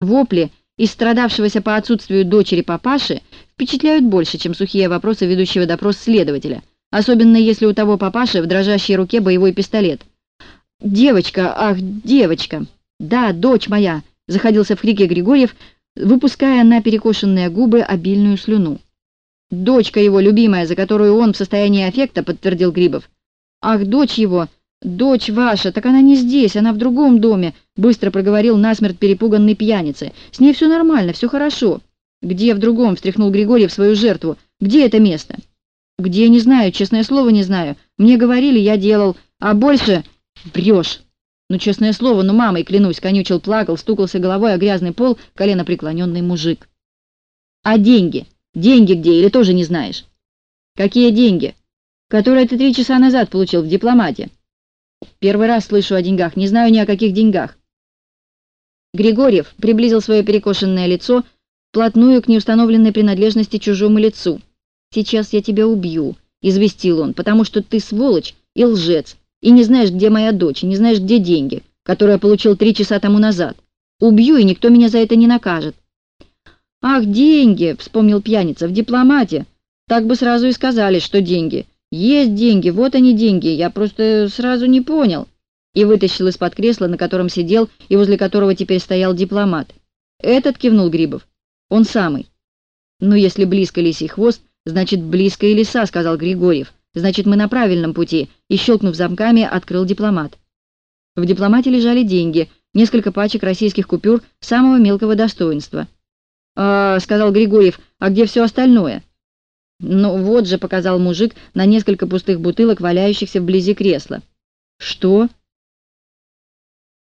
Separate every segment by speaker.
Speaker 1: Вопли из страдавшегося по отсутствию дочери папаши впечатляют больше, чем сухие вопросы ведущего допрос следователя, особенно если у того папаши в дрожащей руке боевой пистолет. «Девочка, ах, девочка! Да, дочь моя!» — заходился в крике Григорьев, выпуская на перекошенные губы обильную слюну. «Дочка его, любимая, за которую он в состоянии аффекта», — подтвердил Грибов. «Ах, дочь его! Дочь ваша! Так она не здесь, она в другом доме!» — быстро проговорил насмерть перепуганный пьяница. «С ней все нормально, все хорошо». «Где в другом?» — встряхнул Григорьев свою жертву. «Где это место?» «Где, не знаю, честное слово, не знаю. Мне говорили, я делал. А больше...» «Врешь!» «Ну, честное слово, ну, мамой, клянусь!» — конючил, плакал, стукался головой о грязный пол колено преклоненный мужик. «А деньги? Деньги где? Или тоже не знаешь?» «Какие деньги?» «Которые ты три часа назад получил в дипломате». «Первый раз слышу о деньгах, не знаю ни о каких деньгах». Григорьев приблизил свое перекошенное лицо вплотную к неустановленной принадлежности чужому лицу. «Сейчас я тебя убью», — известил он, «потому что ты сволочь и лжец, и не знаешь, где моя дочь, и не знаешь, где деньги, которые я получил три часа тому назад. Убью, и никто меня за это не накажет». «Ах, деньги!» — вспомнил пьяница. «В дипломате. Так бы сразу и сказали, что деньги. Есть деньги, вот они деньги, я просто сразу не понял». И вытащил из-под кресла, на котором сидел и возле которого теперь стоял дипломат. «Этот?» — кивнул Грибов. «Он самый». «Ну, если близко лисий хвост, значит, близко и лиса», — сказал Григорьев. «Значит, мы на правильном пути», и, щелкнув замками, открыл дипломат. В дипломате лежали деньги, несколько пачек российских купюр самого мелкого достоинства. «А, — сказал Григорьев, — а где все остальное?» «Ну, вот же», — показал мужик на несколько пустых бутылок, валяющихся вблизи кресла. «Что?»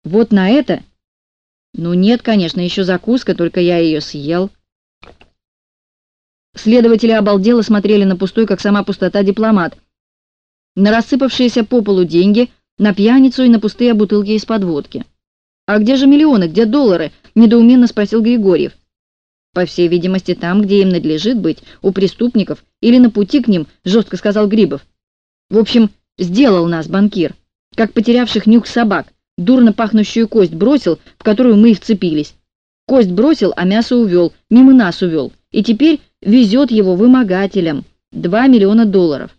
Speaker 1: «Вот на это?» «Ну нет, конечно, еще закуска, только я ее съел». Следователи обалдело смотрели на пустой, как сама пустота, дипломат, на рассыпавшиеся по полу деньги, на пьяницу и на пустые бутылки из-под водки. «А где же миллионы, где доллары?» — недоуменно спросил Григорьев. «По всей видимости, там, где им надлежит быть, у преступников или на пути к ним», — жестко сказал Грибов. «В общем, сделал нас банкир, как потерявших нюх собак, дурно пахнущую кость бросил, в которую мы и вцепились. Кость бросил, а мясо увел, мимо нас увел, и теперь везет его вымогателям. Два миллиона долларов.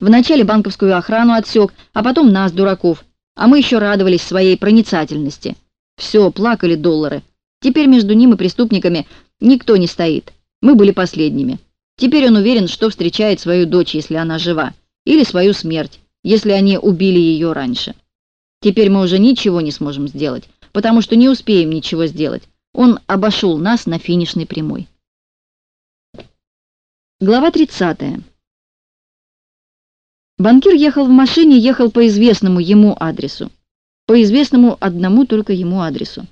Speaker 1: Вначале банковскую охрану отсек, а потом нас, дураков. А мы еще радовались своей проницательности. Все, плакали доллары. Теперь между ним и преступниками никто не стоит. Мы были последними. Теперь он уверен, что встречает свою дочь, если она жива, или свою смерть, если они убили ее раньше. Теперь мы уже ничего не сможем сделать, потому что не успеем ничего сделать. Он обошел нас на финишной прямой. Глава 30. Банкир ехал в машине, ехал по известному ему адресу. По известному одному только ему адресу.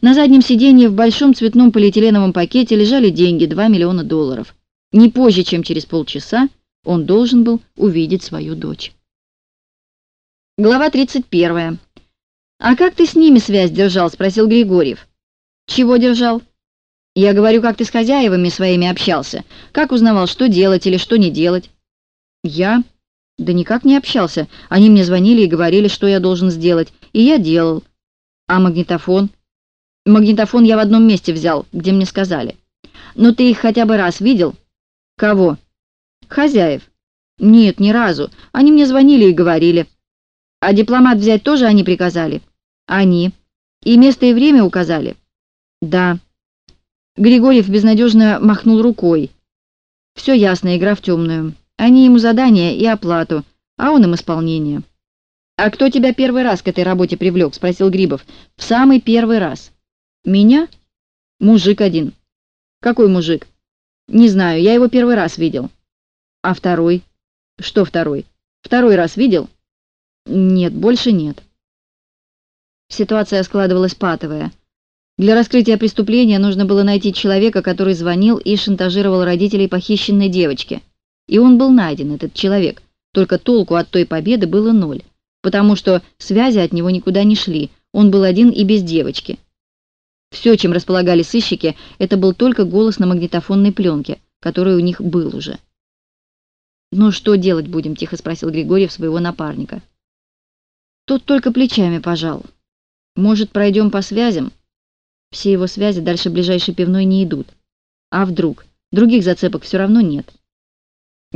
Speaker 1: На заднем сиденье в большом цветном полиэтиленовом пакете лежали деньги, 2 миллиона долларов. Не позже, чем через полчаса, он должен был увидеть свою дочь. Глава 31. «А как ты с ними связь держал?» — спросил Григорьев. «Чего держал?» Я говорю, как ты с хозяевами своими общался. Как узнавал, что делать или что не делать? Я? Да никак не общался. Они мне звонили и говорили, что я должен сделать. И я делал. А магнитофон? Магнитофон я в одном месте взял, где мне сказали. Но ты их хотя бы раз видел? Кого? Хозяев. Нет, ни разу. Они мне звонили и говорили. А дипломат взять тоже они приказали? Они. И место и время указали? Да. Григорьев безнадежно махнул рукой. Все ясно, игра в темную. Они ему задание и оплату, а он им исполнение. «А кто тебя первый раз к этой работе привлек?» — спросил Грибов. «В самый первый раз». «Меня?» «Мужик один». «Какой мужик?» «Не знаю, я его первый раз видел». «А второй?» «Что второй?» «Второй раз видел?» «Нет, больше нет». Ситуация складывалась патовая. Для раскрытия преступления нужно было найти человека, который звонил и шантажировал родителей похищенной девочки. И он был найден, этот человек. Только толку от той победы было ноль, потому что связи от него никуда не шли, он был один и без девочки. Все, чем располагали сыщики, это был только голос на магнитофонной пленке, который у них был уже. «Ну что делать будем?» — тихо спросил Григорьев своего напарника. Тот только плечами пожал. «Может, пройдем по связям?» Все его связи дальше ближайшей пивной не идут. А вдруг? Других зацепок все равно нет.